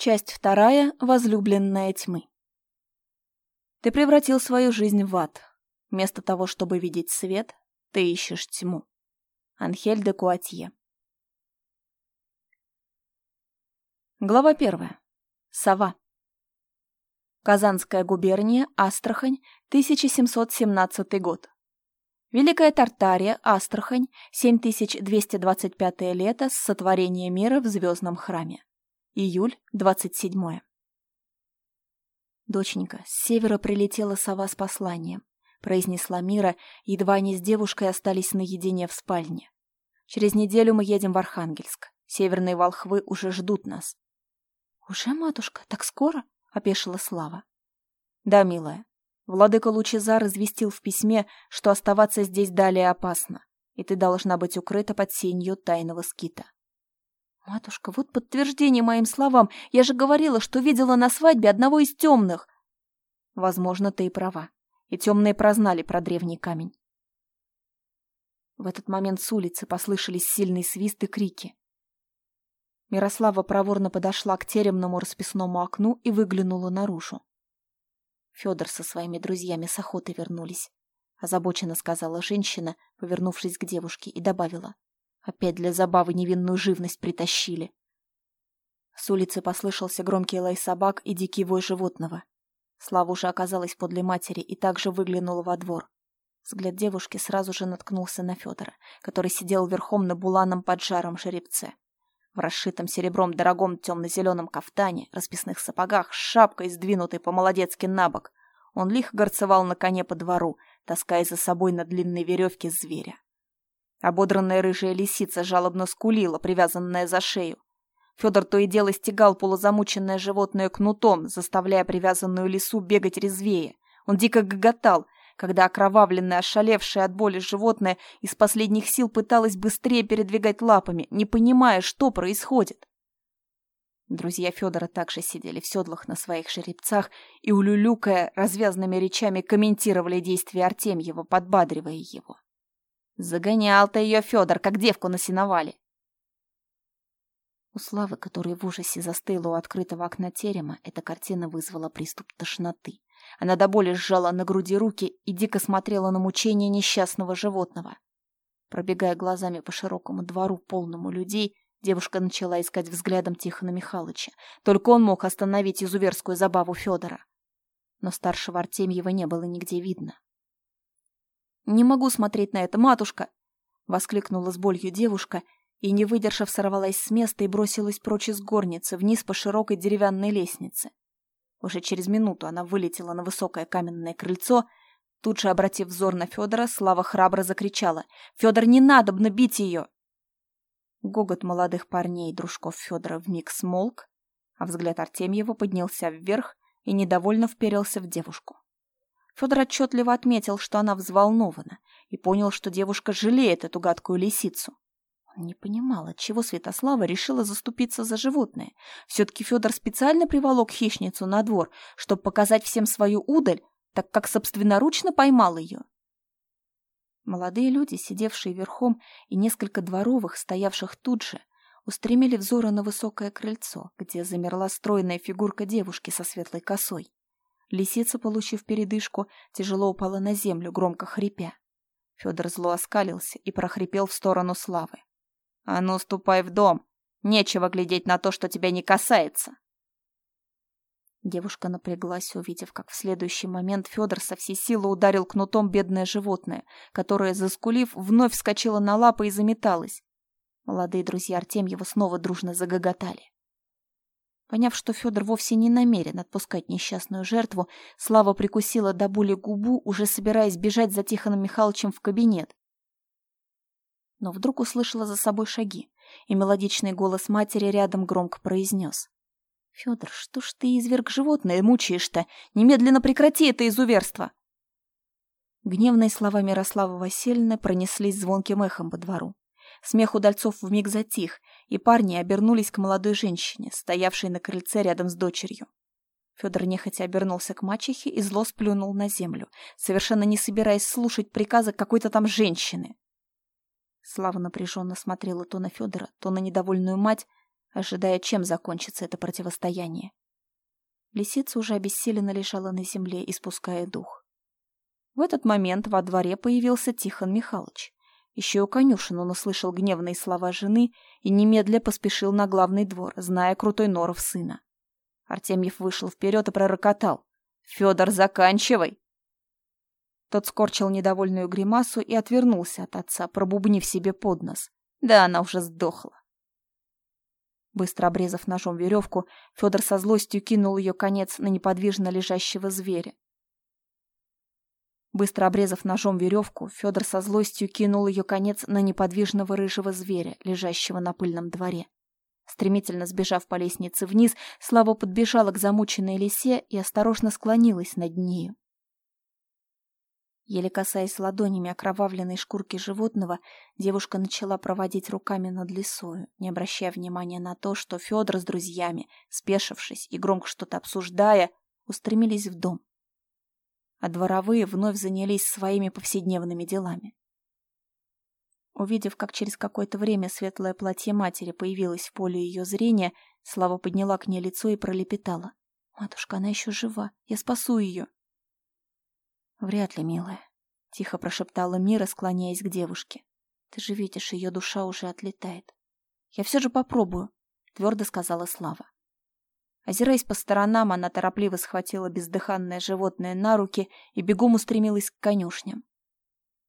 Часть вторая. Возлюбленная тьмы. Ты превратил свою жизнь в ад. Вместо того, чтобы видеть свет, ты ищешь тьму. Анхель де Куатье. Глава первая. Сова. Казанская губерния, Астрахань, 1717 год. Великая Тартария, Астрахань, 7225 лето с сотворения мира в звездном храме. Июль, 27. «Доченька, с севера прилетела сова с посланием», — произнесла Мира, едва они с девушкой остались наедине в спальне. «Через неделю мы едем в Архангельск. Северные волхвы уже ждут нас». «Уже, матушка, так скоро?» — опешила Слава. «Да, милая. Владыка Лучезар известил в письме, что оставаться здесь далее опасно, и ты должна быть укрыта под сенью тайного скита. «Матушка, вот подтверждение моим словам. Я же говорила, что видела на свадьбе одного из темных». «Возможно, ты и права. И темные прознали про древний камень». В этот момент с улицы послышались сильные свисты и крики. Мирослава проворно подошла к теремному расписному окну и выглянула наружу. Федор со своими друзьями с охоты вернулись. Озабоченно сказала женщина, повернувшись к девушке, и добавила. Опять для забавы невинную живность притащили. С улицы послышался громкий лай собак и дикий вой животного. Слава уже оказалась подле матери и также выглянула во двор. Взгляд девушки сразу же наткнулся на Федора, который сидел верхом на буланом поджаром жеребце. В расшитом серебром дорогом темно-зеленом кафтане, расписных сапогах, с шапкой, сдвинутой по-молодецки на бок, он лихо горцевал на коне по двору, таская за собой на длинной веревке зверя. Ободранная рыжая лисица жалобно скулила, привязанная за шею. Федор то и дело стегал полузамученное животное кнутом, заставляя привязанную лису бегать резвее. Он дико гоготал, когда окровавленное, ошалевшее от боли животное из последних сил пыталось быстрее передвигать лапами, не понимая, что происходит. Друзья Федора также сидели в седлах на своих жеребцах и, улюлюкая, развязными речами комментировали действия Артемьева, подбадривая его. Загонял ты ее, Федор, как девку на сеновале. У Славы, которая в ужасе застыла у открытого окна терема, эта картина вызвала приступ тошноты. Она до боли сжала на груди руки и дико смотрела на мучения несчастного животного. Пробегая глазами по широкому двору, полному людей, девушка начала искать взглядом Тихона Михайловича. Только он мог остановить изуверскую забаву Федора. Но старшего Артемьева не было нигде видно. «Не могу смотреть на это, матушка!» — воскликнула с болью девушка и, не выдержав, сорвалась с места и бросилась прочь из горницы, вниз по широкой деревянной лестнице. Уже через минуту она вылетела на высокое каменное крыльцо. Тут же, обратив взор на Федора, Слава храбро закричала. «Федор, не надо бить ее!» Гогот молодых парней, дружков Федора, вмиг смолк, а взгляд Артемьева поднялся вверх и недовольно вперился в девушку. Федор отчетливо отметил, что она взволнована, и понял, что девушка жалеет эту гадкую лисицу. Он не понимал, отчего Святослава решила заступиться за животное. Все-таки Федор специально приволок хищницу на двор, чтобы показать всем свою удаль, так как собственноручно поймал ее. Молодые люди, сидевшие верхом, и несколько дворовых, стоявших тут же, устремили взоры на высокое крыльцо, где замерла стройная фигурка девушки со светлой косой. Лисица, получив передышку, тяжело упала на землю, громко хрипя. Федор зло оскалился и прохрипел в сторону Славы. «А ну, ступай в дом! Нечего глядеть на то, что тебя не касается!» Девушка напряглась, увидев, как в следующий момент Федор со всей силы ударил кнутом бедное животное, которое, заскулив, вновь вскочило на лапы и заметалось. Молодые друзья Артемьева снова дружно загоготали. Поняв, что Федор вовсе не намерен отпускать несчастную жертву, Слава прикусила до боли губу, уже собираясь бежать за Тихоном Михайловичем в кабинет. Но вдруг услышала за собой шаги, и мелодичный голос матери рядом громко произнес. «Федор, что ж ты, изверг животное, мучаешь-то? Немедленно прекрати это изуверство!» Гневные слова Мирославы Васильевны пронеслись звонким эхом по двору. Смех удальцов вмиг затих, и парни обернулись к молодой женщине, стоявшей на крыльце рядом с дочерью. Федор нехотя обернулся к мачехе и зло сплюнул на землю, совершенно не собираясь слушать приказы какой-то там женщины. Слава напряженно смотрела то на Федора, то на недовольную мать, ожидая, чем закончится это противостояние. Лисица уже обессиленно лежала на земле, испуская дух. В этот момент во дворе появился Тихон Михайлович. Еще у конюшен он услышал гневные слова жены и немедля поспешил на главный двор, зная крутой норов сына. Артемьев вышел вперед и пророкотал. «Федор, заканчивай!» Тот скорчил недовольную гримасу и отвернулся от отца, пробубнив себе под нос. Да она уже сдохла. Быстро обрезав ножом веревку, Федор со злостью кинул ее конец на неподвижно лежащего зверя. Быстро обрезав ножом веревку, Федор со злостью кинул ее конец на неподвижного рыжего зверя, лежащего на пыльном дворе. Стремительно сбежав по лестнице вниз, Слава подбежала к замученной лисе и осторожно склонилась над нею. Еле касаясь ладонями окровавленной шкурки животного, девушка начала проводить руками над лесою, не обращая внимания на то, что Федор с друзьями, спешившись и громко что-то обсуждая, устремились в дом. А дворовые вновь занялись своими повседневными делами. Увидев, как через какое-то время светлое платье матери появилось в поле ее зрения, Слава подняла к ней лицо и пролепетала. «Матушка, она еще жива. Я спасу ее». «Вряд ли, милая», — тихо прошептала Мира, склоняясь к девушке. «Ты же видишь, ее душа уже отлетает». «Я все же попробую», — твердо сказала Слава. Озираясь по сторонам, она торопливо схватила бездыханное животное на руки и бегом устремилась к конюшням.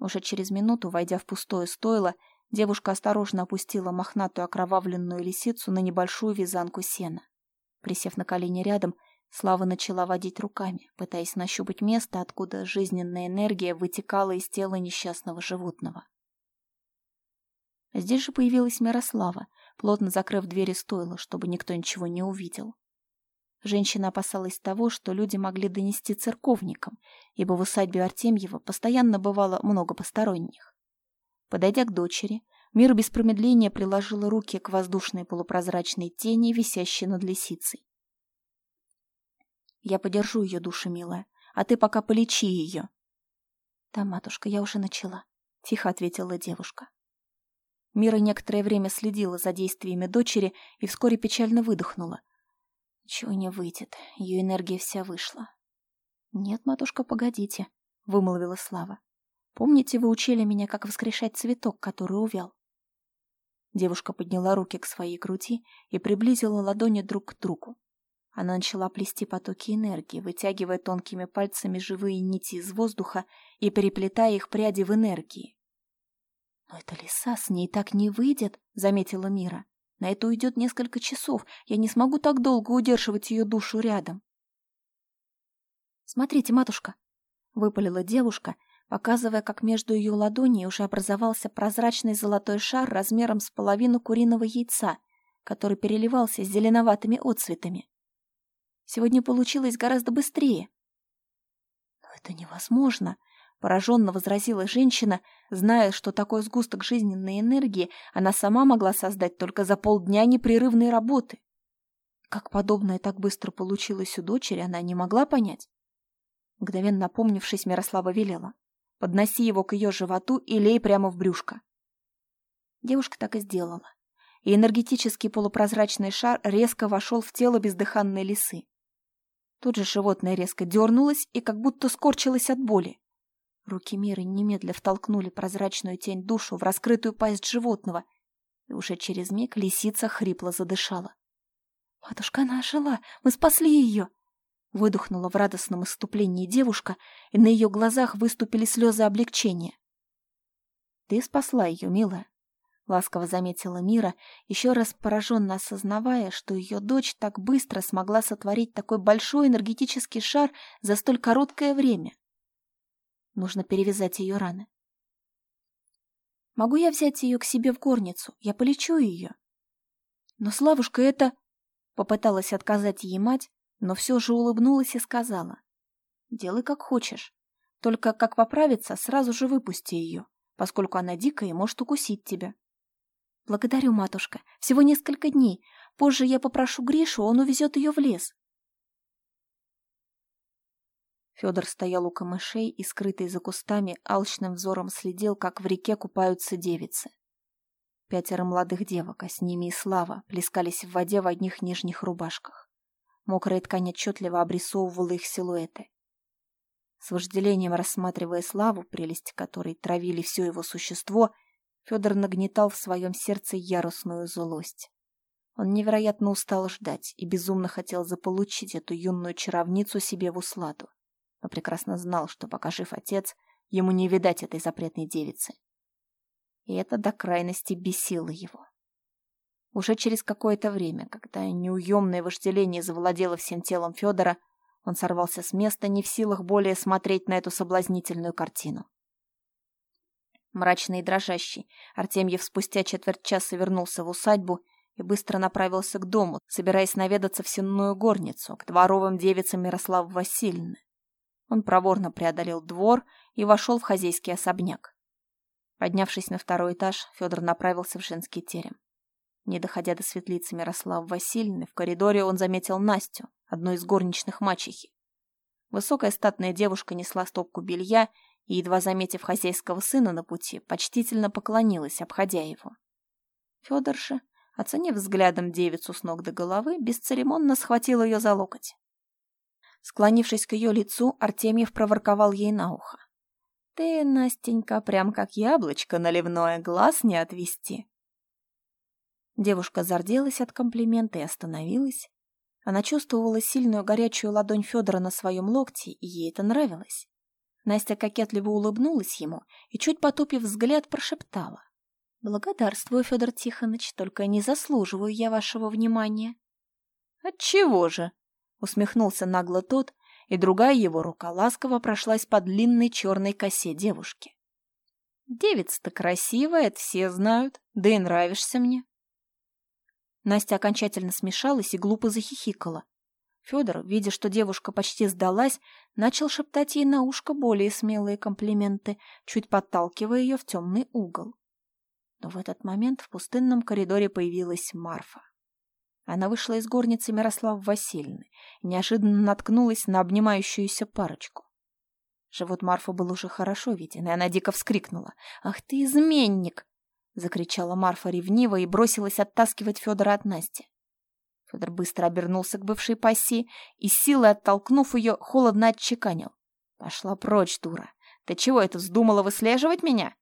Уже через минуту, войдя в пустое стойло, девушка осторожно опустила мохнатую окровавленную лисицу на небольшую вязанку сена. Присев на колени рядом, Слава начала водить руками, пытаясь нащупать место, откуда жизненная энергия вытекала из тела несчастного животного. Здесь же появилась Мирослава, плотно закрыв двери стойла, чтобы никто ничего не увидел. Женщина опасалась того, что люди могли донести церковникам, ибо в усадьбе Артемьева постоянно бывало много посторонних. Подойдя к дочери, Мир без промедления приложила руки к воздушной полупрозрачной тени, висящей над лисицей. Я подержу ее душу, милая, а ты пока полечи ее. Да, матушка, я уже начала, тихо ответила девушка. Мира некоторое время следила за действиями дочери и вскоре печально выдохнула. Ничего не выйдет, ее энергия вся вышла. Нет, матушка, погодите, вымолвила Слава. Помните, вы учили меня, как воскрешать цветок, который увял? Девушка подняла руки к своей груди и приблизила ладони друг к другу. Она начала плести потоки энергии, вытягивая тонкими пальцами живые нити из воздуха и переплетая их пряди в энергии. «Но эта лиса с ней так не выйдет», — заметила Мира. «На это уйдет несколько часов. Я не смогу так долго удерживать ее душу рядом». «Смотрите, матушка», — выпалила девушка, показывая, как между ее ладоней уже образовался прозрачный золотой шар размером с половину куриного яйца, который переливался зеленоватыми отцветами. Сегодня получилось гораздо быстрее. Но это невозможно, пораженно возразила женщина, зная, что такой сгусток жизненной энергии она сама могла создать только за полдня непрерывной работы. Как подобное так быстро получилось у дочери, она не могла понять. Мгновенно напомнившись, Мирослава велела. «Подноси его к ее животу и лей прямо в брюшко». Девушка так и сделала. И энергетический полупрозрачный шар резко вошел в тело бездыханной лисы. Тут же животное резко дернулось и как будто скорчилось от боли. Руки Миры немедля втолкнули прозрачную тень душу в раскрытую пасть животного, и уже через миг лисица хрипло задышала. «Матушка, она ожила! Мы спасли ее!» Выдохнула в радостном иступлении девушка, и на ее глазах выступили слезы облегчения. «Ты спасла ее, милая. — ласково заметила Мира, еще раз пораженно осознавая, что ее дочь так быстро смогла сотворить такой большой энергетический шар за столь короткое время. Нужно перевязать ее раны. «Могу я взять ее к себе в горницу? Я полечу ее». «Но, Славушка, это...» — попыталась отказать ей мать, но все же улыбнулась и сказала. «Делай как хочешь. Только как поправиться, сразу же выпусти ее, поскольку она дикая и может укусить тебя». «Благодарю, матушка. Всего несколько дней. Позже я попрошу Гришу, он увезет ее в лес». Федор стоял у камышей и, скрытый за кустами, алчным взором следил, как в реке купаются девицы. пятеро молодых девок, а с ними и Слава, плескались в воде в одних нижних рубашках. Мокрая ткань отчетливо обрисовывала их силуэты. С вожделением рассматривая Славу, прелесть которой травили все его существо, Федор нагнетал в своем сердце яростную злость. Он невероятно устал ждать и безумно хотел заполучить эту юную чаровницу себе в усладу, но прекрасно знал, что пока жив отец, ему не видать этой запретной девицы. И это до крайности бесило его. Уже через какое-то время, когда неуемное вожделение завладело всем телом Федора, он сорвался с места, не в силах более смотреть на эту соблазнительную картину. Мрачный и дрожащий, Артемьев спустя четверть часа вернулся в усадьбу и быстро направился к дому, собираясь наведаться в сенную горницу, к дворовым девицам Мирославы Васильевны. Он проворно преодолел двор и вошел в хозяйский особняк. Поднявшись на второй этаж, Федор направился в женский терем. Не доходя до светлицы Мирославы Васильевны, в коридоре он заметил Настю, одну из горничных мачехи. Высокая статная девушка несла стопку белья и, едва заметив хозяйского сына на пути, почтительно поклонилась, обходя его. Федор же, оценив взглядом девицу с ног до головы, бесцеремонно схватил ее за локоть. Склонившись к ее лицу, Артемьев проворковал ей на ухо. «Ты, Настенька, прям как яблочко наливное, глаз не отвести». Девушка зарделась от комплимента и остановилась. Она чувствовала сильную горячую ладонь Федора на своем локте, и ей это нравилось. Настя кокетливо улыбнулась ему и, чуть потупив взгляд, прошептала. «Благодарствую, Федор Тихонович, только не заслуживаю я вашего внимания». «Отчего же?» — усмехнулся нагло тот, и другая его рука ласково прошлась по длинной черной косе девушки. «Девица-то красивая, это все знают, да и нравишься мне». Настя окончательно смешалась и глупо захихикала. Федор, видя, что девушка почти сдалась, начал шептать ей на ушко более смелые комплименты, чуть подталкивая ее в темный угол. Но в этот момент в пустынном коридоре появилась Марфа. Она вышла из горницы Мирослав Васильевны и неожиданно наткнулась на обнимающуюся парочку. Живот Марфы был уже хорошо виден, и она дико вскрикнула. «Ах ты, изменник!» — закричала Марфа ревниво и бросилась оттаскивать Федора от Насти. Федор быстро обернулся к бывшей пассии и, силой оттолкнув ее, холодно отчеканил. «Пошла прочь, дура! Ты чего это вздумала выслеживать меня?»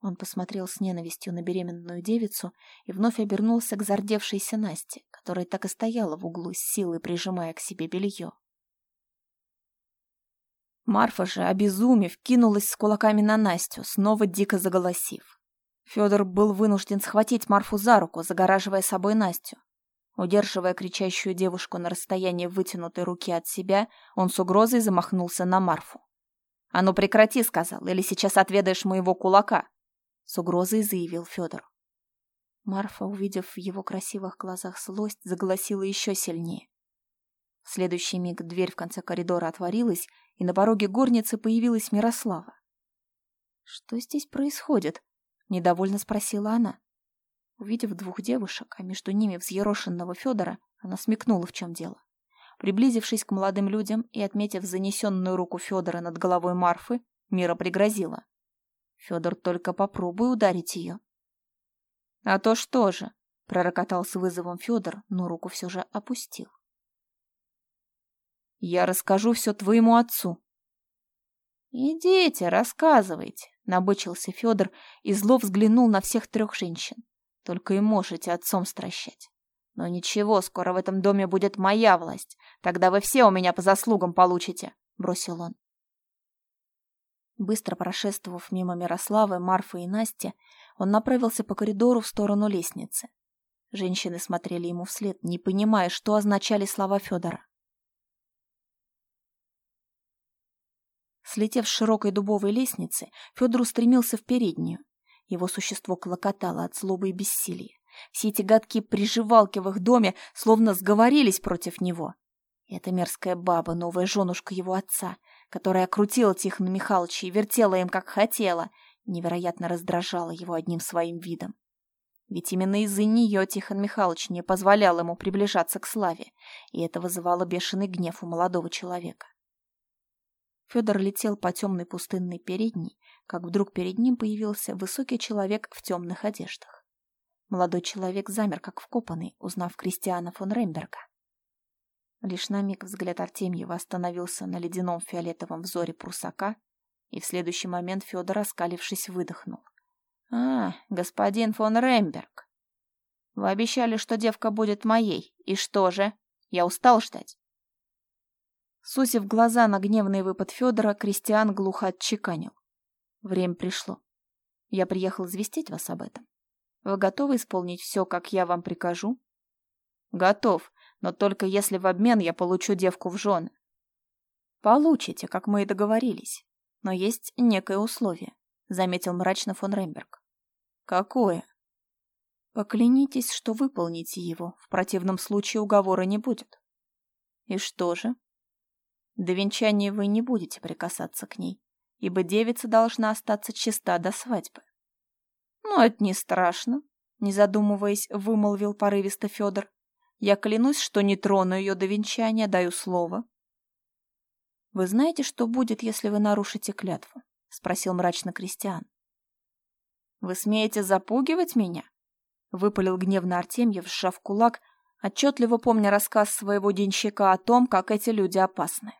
Он посмотрел с ненавистью на беременную девицу и вновь обернулся к зардевшейся Насте, которая так и стояла в углу с силой, прижимая к себе белье. Марфа же, обезумев, кинулась с кулаками на Настю, снова дико заголосив. Федор был вынужден схватить Марфу за руку, загораживая собой Настю. Удерживая кричащую девушку на расстоянии вытянутой руки от себя, он с угрозой замахнулся на Марфу. «А ну прекрати», — сказал, — «или сейчас отведаешь моего кулака», — с угрозой заявил Федор. Марфа, увидев в его красивых глазах злость, заголосила еще сильнее. В следующий миг дверь в конце коридора отворилась, и на пороге горницы появилась Мирослава. «Что здесь происходит?» — недовольно спросила она. Увидев двух девушек, а между ними взъерошенного Федора, она смекнула, в чем дело. Приблизившись к молодым людям и отметив занесенную руку Федора над головой Марфы, Мира пригрозила. Федор только попробуй ударить ее. «А то что же?» — пророкотал с вызовом Федор, но руку все же опустил. «Я расскажу все твоему отцу». «Идите, рассказывайте», — набычился Федор и зло взглянул на всех трех женщин. Только и можете отцом стращать. Но ничего, скоро в этом доме будет моя власть. Тогда вы все у меня по заслугам получите, — бросил он. Быстро прошествовав мимо Мирославы, Марфы и Насти, он направился по коридору в сторону лестницы. Женщины смотрели ему вслед, не понимая, что означали слова Федора. Слетев с широкой дубовой лестницы, Федор устремился в переднюю. Его существо клокотало от злобы и бессилия. Все эти гадкие приживалки в их доме словно сговорились против него. Эта мерзкая баба, новая женушка его отца, которая окрутила Тихона Михайловича и вертела им, как хотела, невероятно раздражала его одним своим видом. Ведь именно из-за нее Тихон Михайлович не позволял ему приближаться к славе, и это вызывало бешеный гнев у молодого человека. Федор летел по темной пустынной передней, как вдруг перед ним появился высокий человек в темных одеждах. Молодой человек замер, как вкопанный, узнав Кристиана фон Ремберга. Лишь на миг взгляд Артемьева остановился на ледяном фиолетовом взоре прусака, и в следующий момент Федор, оскалившись, выдохнул. «А, господин фон Ремберг, вы обещали, что девка будет моей. И что же? Я устал ждать». Сусив глаза на гневный выпад Федора, Кристиан глухо отчеканил. «Время пришло. Я приехал известить вас об этом. Вы готовы исполнить все, как я вам прикажу? Готов, но только если в обмен я получу девку в жены. Получите, как мы и договорились. Но есть некое условие, заметил мрачно фон Ремберг. Какое? Поклянитесь, что выполните его, в противном случае уговора не будет. И что же? До венчания вы не будете прикасаться к ней, ибо девица должна остаться чиста до свадьбы. «Ну, это не страшно», — не задумываясь, вымолвил порывисто Федор. «Я клянусь, что не трону ее до венчания, даю слово». «Вы знаете, что будет, если вы нарушите клятву?» — спросил мрачно Кристиан. «Вы смеете запугивать меня?» — выпалил гневно Артемьев, сжав кулак, отчетливо помня рассказ своего денщика о том, как эти люди опасны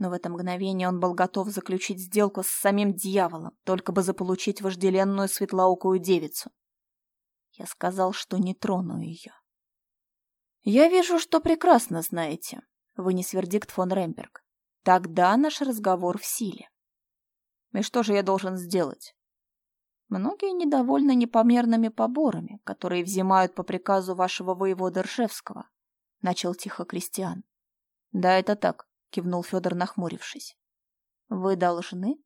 но в это мгновение он был готов заключить сделку с самим дьяволом, только бы заполучить вожделенную светлоокую девицу. Я сказал, что не трону ее. «Я вижу, что прекрасно знаете», — вынес вердикт фон Ремберг. «Тогда наш разговор в силе». «И что же я должен сделать?» Многие недовольны непомерными поборами, которые взимают по приказу вашего воевода Ржевского, — начал тихо Кристиан. — Да, это так кивнул Федор, нахмурившись. Вы должны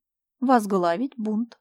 возглавить бунт.